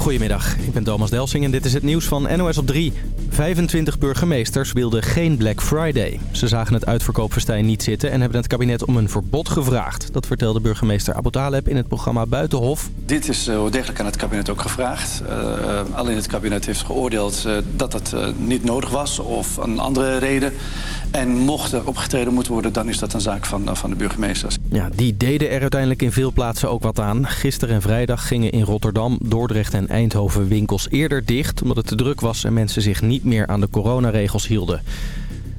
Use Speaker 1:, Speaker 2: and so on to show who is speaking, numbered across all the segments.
Speaker 1: Goedemiddag, ik ben Thomas Delsing en dit is het nieuws van NOS op 3. 25 burgemeesters wilden geen Black Friday. Ze zagen het uitverkoopfestijn niet zitten en hebben het kabinet om een verbod gevraagd. Dat vertelde burgemeester Abu Taleb in het programma Buitenhof.
Speaker 2: Dit is uh, degelijk aan het kabinet ook gevraagd. Uh, alleen het kabinet heeft geoordeeld uh, dat het niet nodig was of een andere reden. En mocht er opgetreden moeten worden, dan is dat een zaak van, van de burgemeesters.
Speaker 1: Ja, die deden er uiteindelijk in veel plaatsen ook wat aan. Gisteren en vrijdag gingen in Rotterdam, Dordrecht en Eindhoven winkels eerder dicht... omdat het te druk was en mensen zich niet meer aan de coronaregels hielden.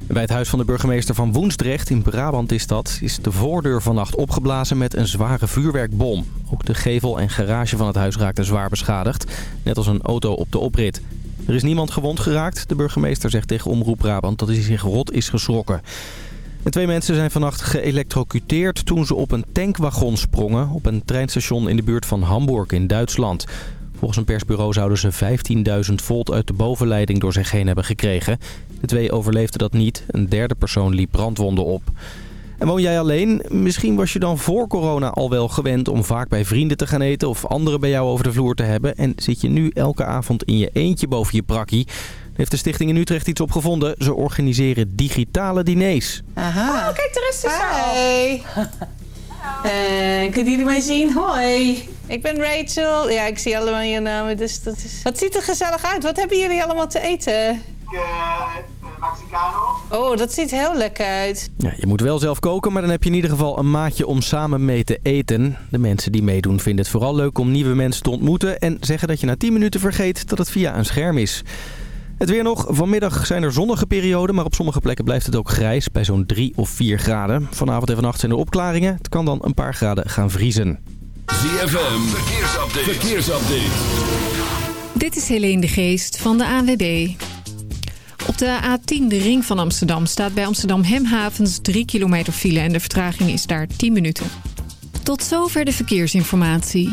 Speaker 1: Bij het huis van de burgemeester van Woensdrecht, in Brabant is dat... is de voordeur vannacht opgeblazen met een zware vuurwerkbom. Ook de gevel en garage van het huis raakten zwaar beschadigd. Net als een auto op de oprit. Er is niemand gewond geraakt. De burgemeester zegt tegen Omroep Brabant dat hij zich rot is geschrokken. Twee mensen zijn vannacht geëlectrocuteerd toen ze op een tankwagon sprongen... op een treinstation in de buurt van Hamburg in Duitsland. Volgens een persbureau zouden ze 15.000 volt uit de bovenleiding door zich heen hebben gekregen. De twee overleefden dat niet. Een derde persoon liep brandwonden op. En woon jij alleen? Misschien was je dan voor corona al wel gewend om vaak bij vrienden te gaan eten... of anderen bij jou over de vloer te hebben. En zit je nu elke avond in je eentje boven je brakkie... heeft de stichting in Utrecht iets opgevonden. Ze organiseren digitale diners.
Speaker 3: Aha. Oh, kijk, de rest is Hey. Uh, kunnen jullie mij zien? Hoi. Ik ben Rachel. Ja, ik zie allemaal je namen. Dus dat is... Wat ziet er gezellig uit. Wat hebben jullie allemaal te eten?
Speaker 4: Uh, Mexicano.
Speaker 3: Oh, dat ziet heel lekker uit.
Speaker 1: Ja, je moet wel zelf koken, maar dan heb je in ieder geval een maatje om samen mee te eten. De mensen die meedoen vinden het vooral leuk om nieuwe mensen te ontmoeten... en zeggen dat je na 10 minuten vergeet dat het via een scherm is. Het weer nog. Vanmiddag zijn er zonnige perioden, maar op sommige plekken blijft het ook grijs bij zo'n 3 of 4 graden. Vanavond en vannacht zijn er opklaringen. Het kan dan een paar graden gaan vriezen.
Speaker 5: ZFM, verkeersupdate. verkeersupdate.
Speaker 6: Dit is Helene de Geest van de ANWB. Op de A10, de ring van Amsterdam, staat bij Amsterdam Hemhavens 3 kilometer file en de vertraging is daar 10 minuten. Tot zover de verkeersinformatie.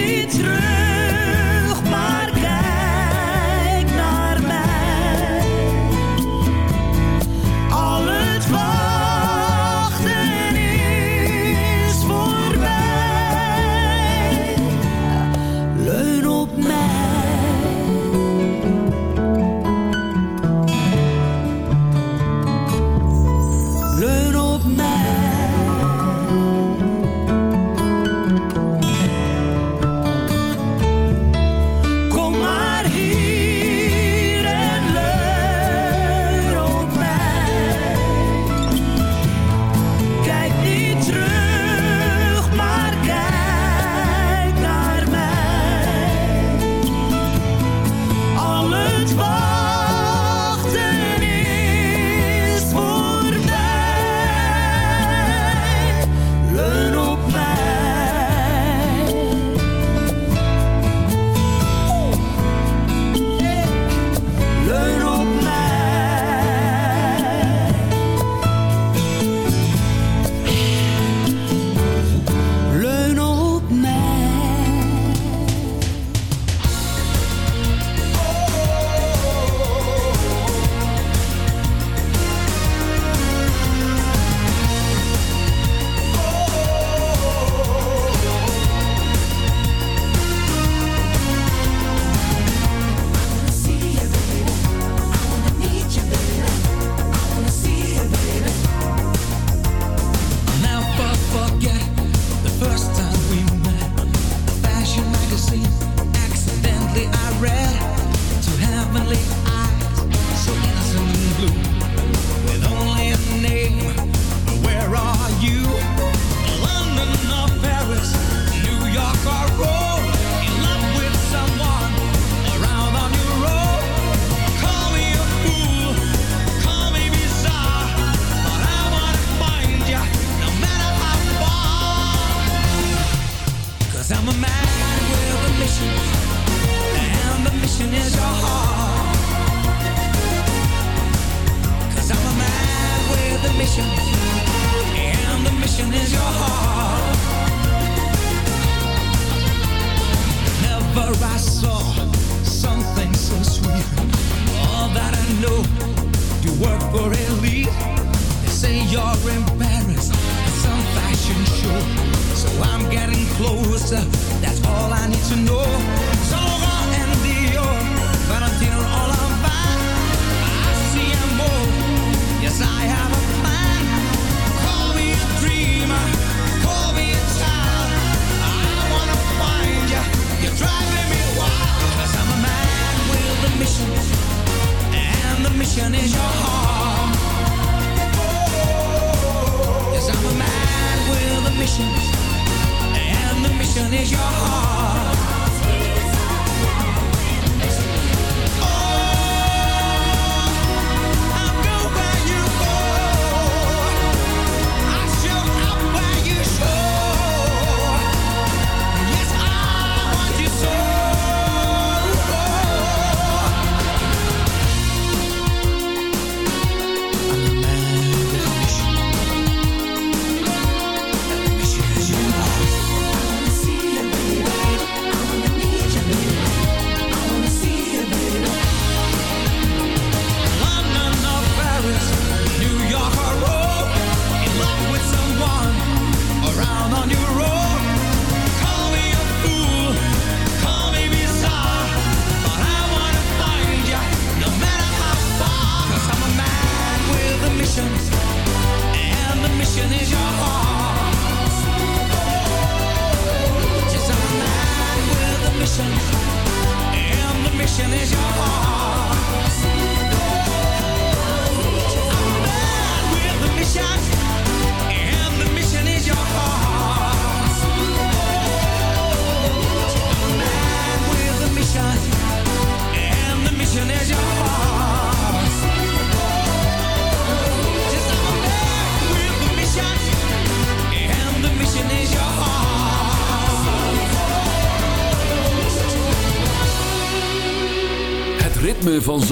Speaker 7: niet terug.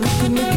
Speaker 8: looking at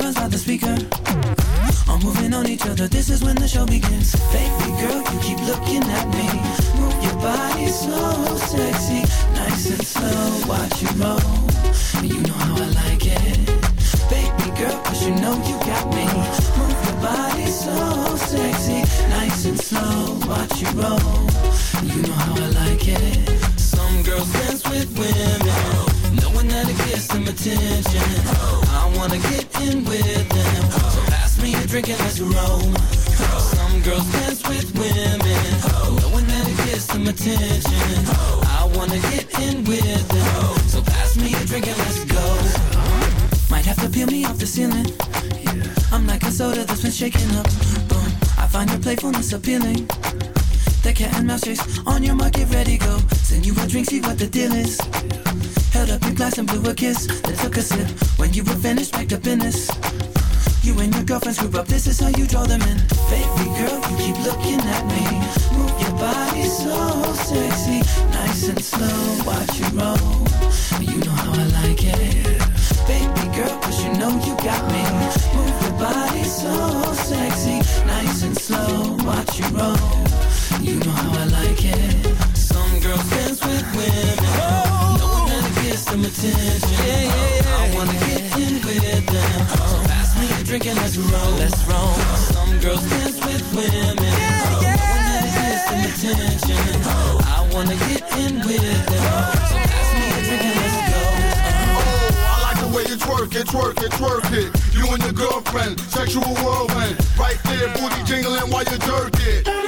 Speaker 8: And by the speaker. All moving on each other. This is when the show begins. Baby girl, you keep looking at me. Move your body so sexy, nice and slow. Watch you roll. You know how I like it. Baby girl, cause you know you got me. Move your body so sexy, nice and slow. Watch you roll. You know how I like it. Some girls dance with women, gets them attention. I wanna get in with them, so pass me a drink and let's roll. Some girls dance with women, knowing that it gets them attention. I wanna get in with them, so pass me a drink and let's go. Might have to peel me off the ceiling. I'm like a soda that's been shaken up. Boom. I find your playfulness appealing. The cat and mouse chase on your mark, get ready, go. Send you a drink, see what the deal is. Held up your glass and blew a kiss, then took a sip. When you were finished, packed up in this. You and your girlfriends group up, this is how you draw them in. Baby girl, you keep looking at me. Move your body so sexy, nice and slow. Watch you roll, you know how I like it. Baby girl, cause you know you got me. Move your body so sexy, nice and slow. Watch you roll, you know how I like it. Some girls dance with women, knowing that it gets them attention. I wanna get in with them, so pass me a drink and let's roll. Let's roll. Some girls dance with women, knowing that it gets them attention. I wanna get in with them, so pass me a drink and let's go.
Speaker 9: I like the way you twerk it, twerk it, twerk it. You and your girlfriend, sexual whirlwind. Right there, booty jingling while you jerk it.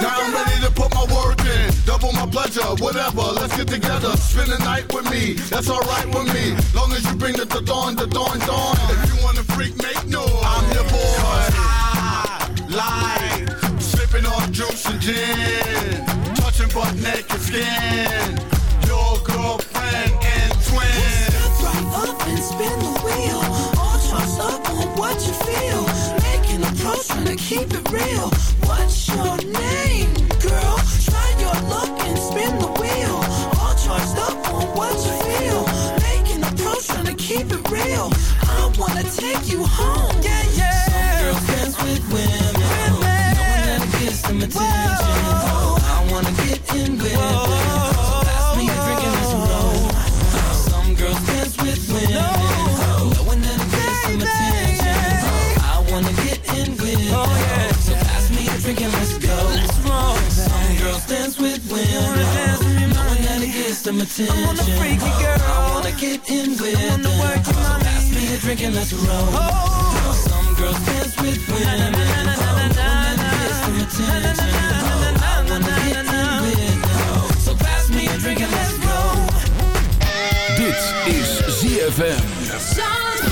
Speaker 9: Now I'm ready to put my work in. Double my pleasure, whatever. Let's get together. Spend the night with me. That's alright with me. Long as you bring the the dawn, the dawn, dawn. If you wanna freak, make noise. I'm your boy. I like sipping on juice and gin. Touching butt naked skin. Your girlfriend
Speaker 8: trying to keep it real. What's your name, girl? Try your luck and spin the wheel. All charged up on what you feel. Making a pro, trying to keep it real. I wanna take you home. some attention. I wanna freak girl. I wanna get in with I wanna work. So pass me a drink and let's roll. Oh. Some girls dance with women.
Speaker 5: Dit is ZFM.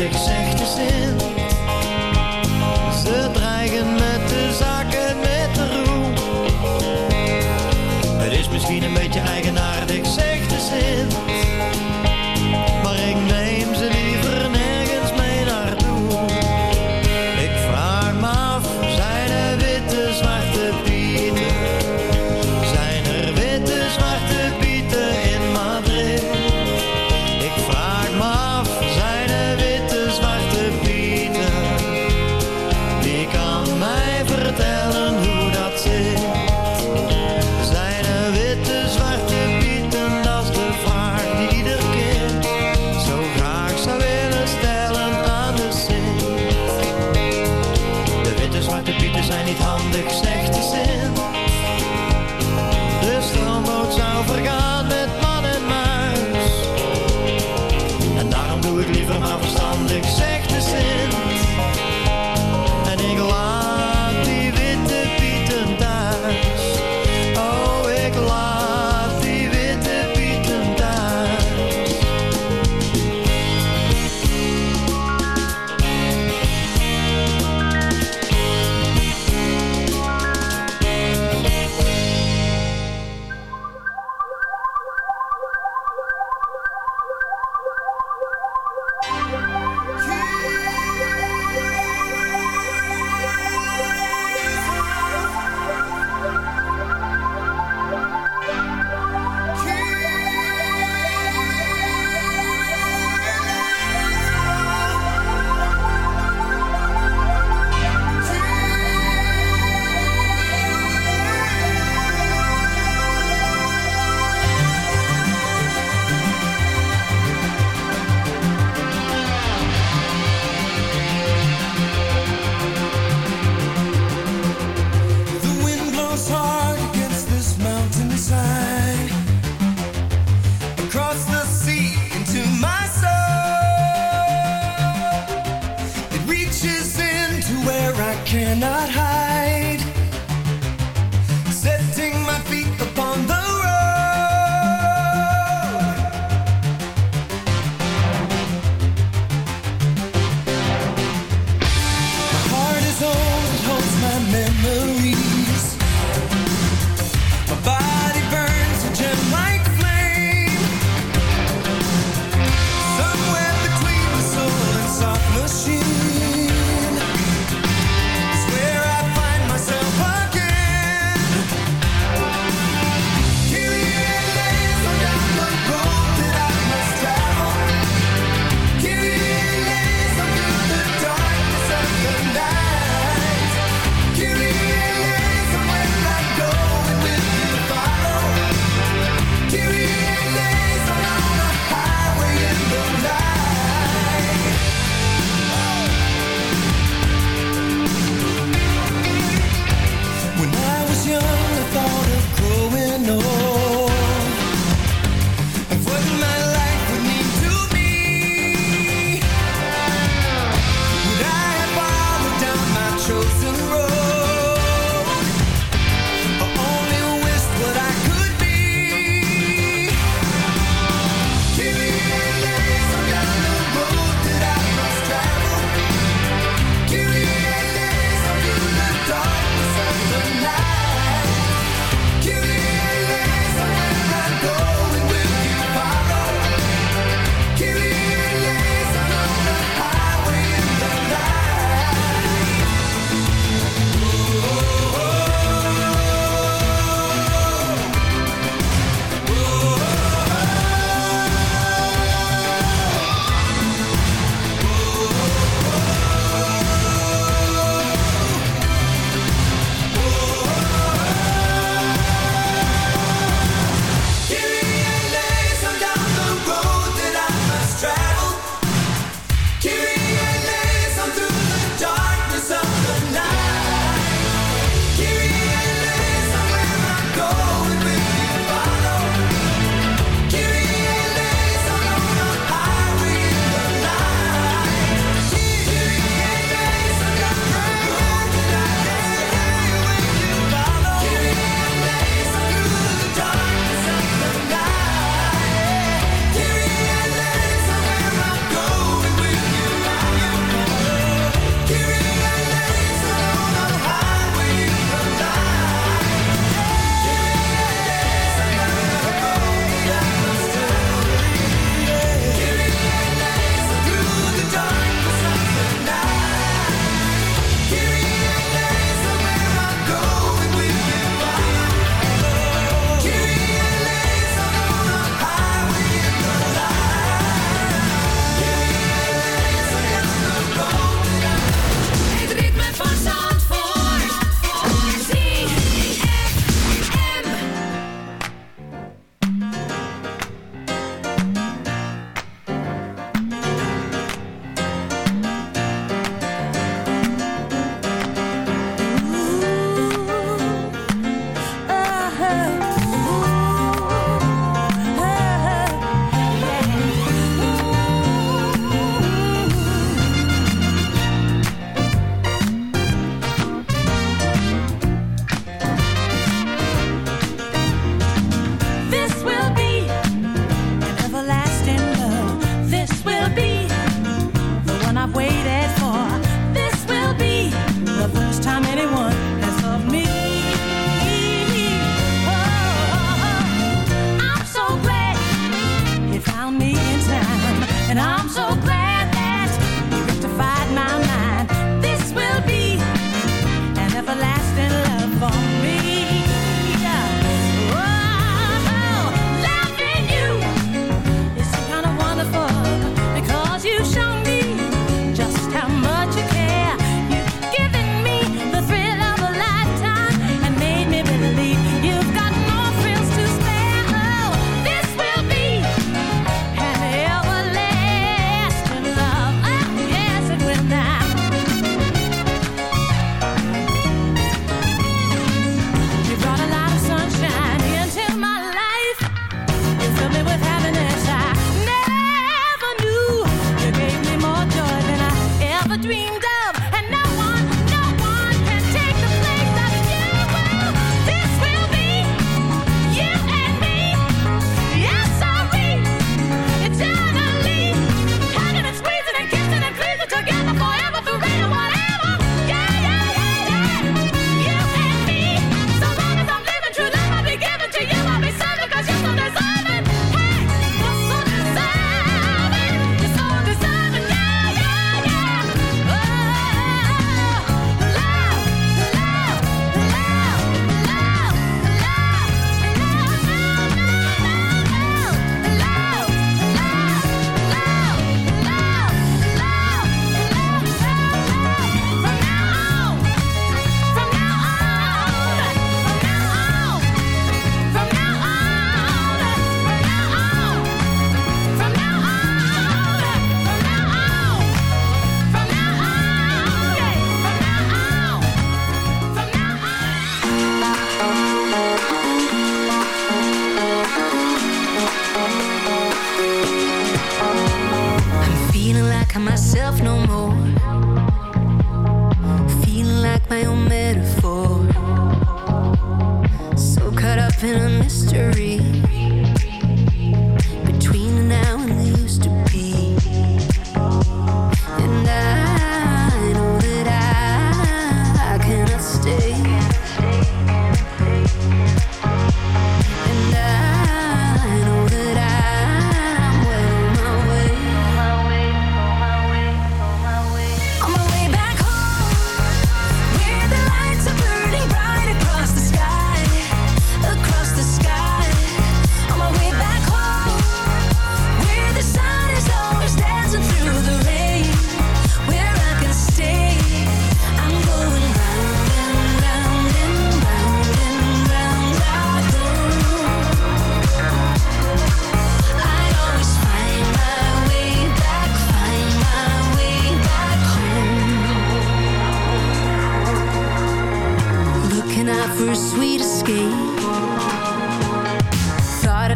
Speaker 10: Aardig, zegt de zin. Ze dreigen met de zaken met de roem. Het is misschien een beetje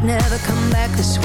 Speaker 11: never come back this way.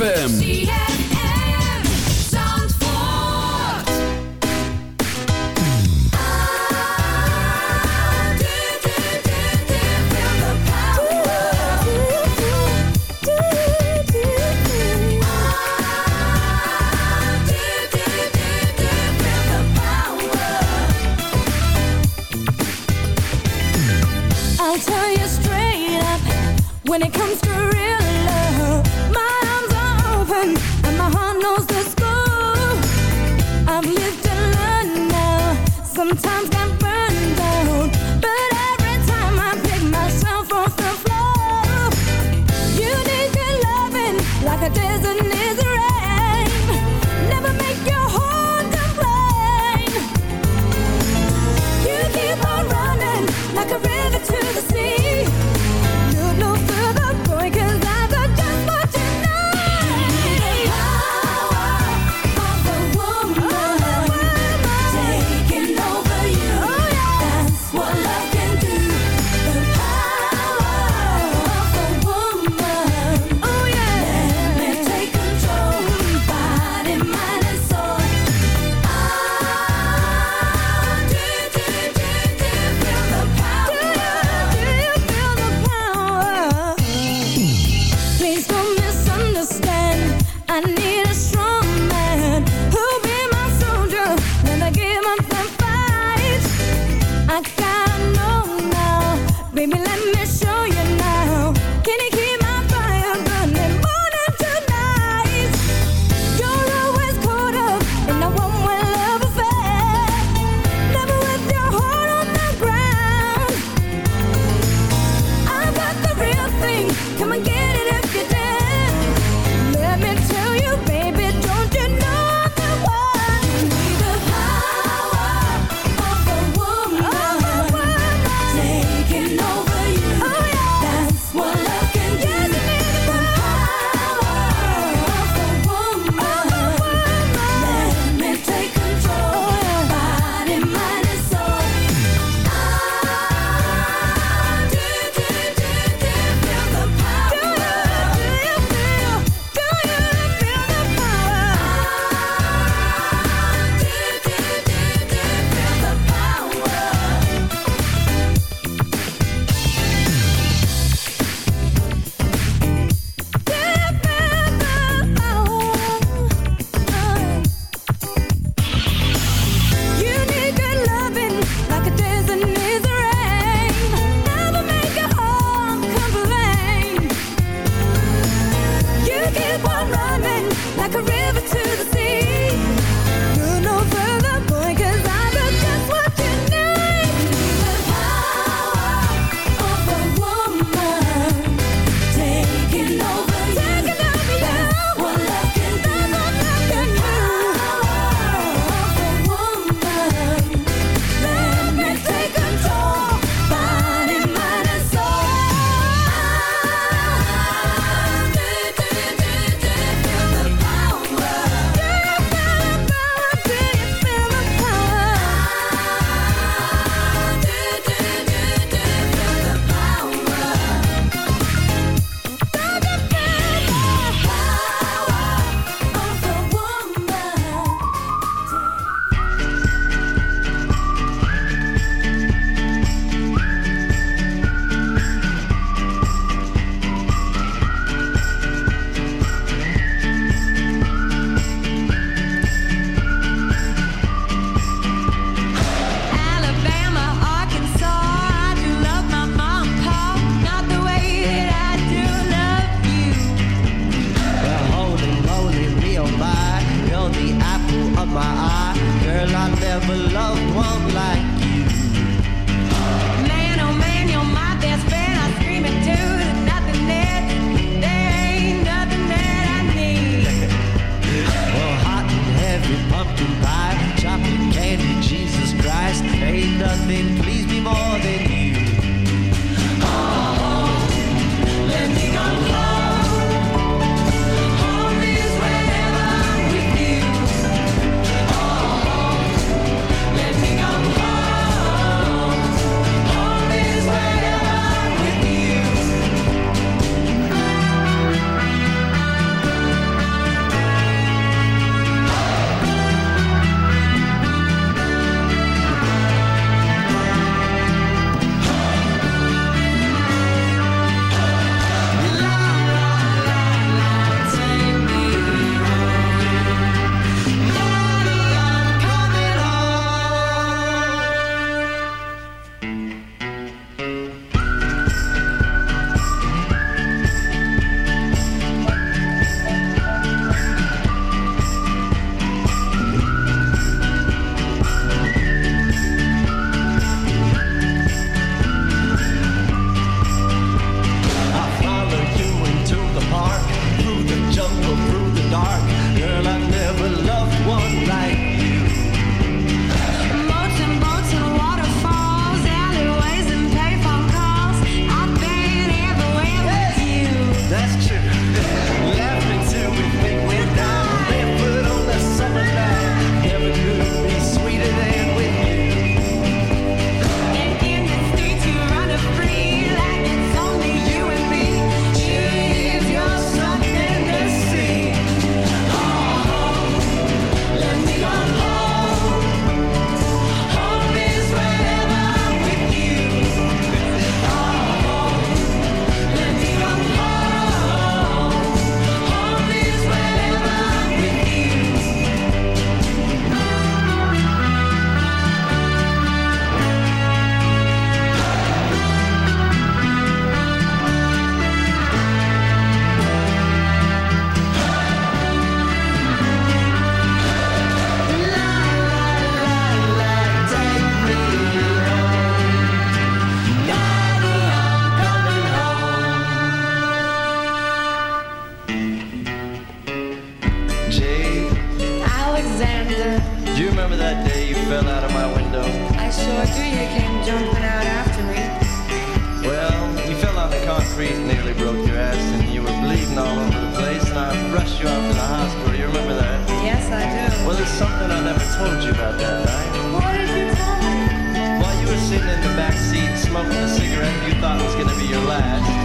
Speaker 12: ZFM.
Speaker 10: smoking a cigarette you thought was going to be your last.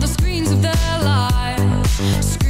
Speaker 11: the screens of their lives.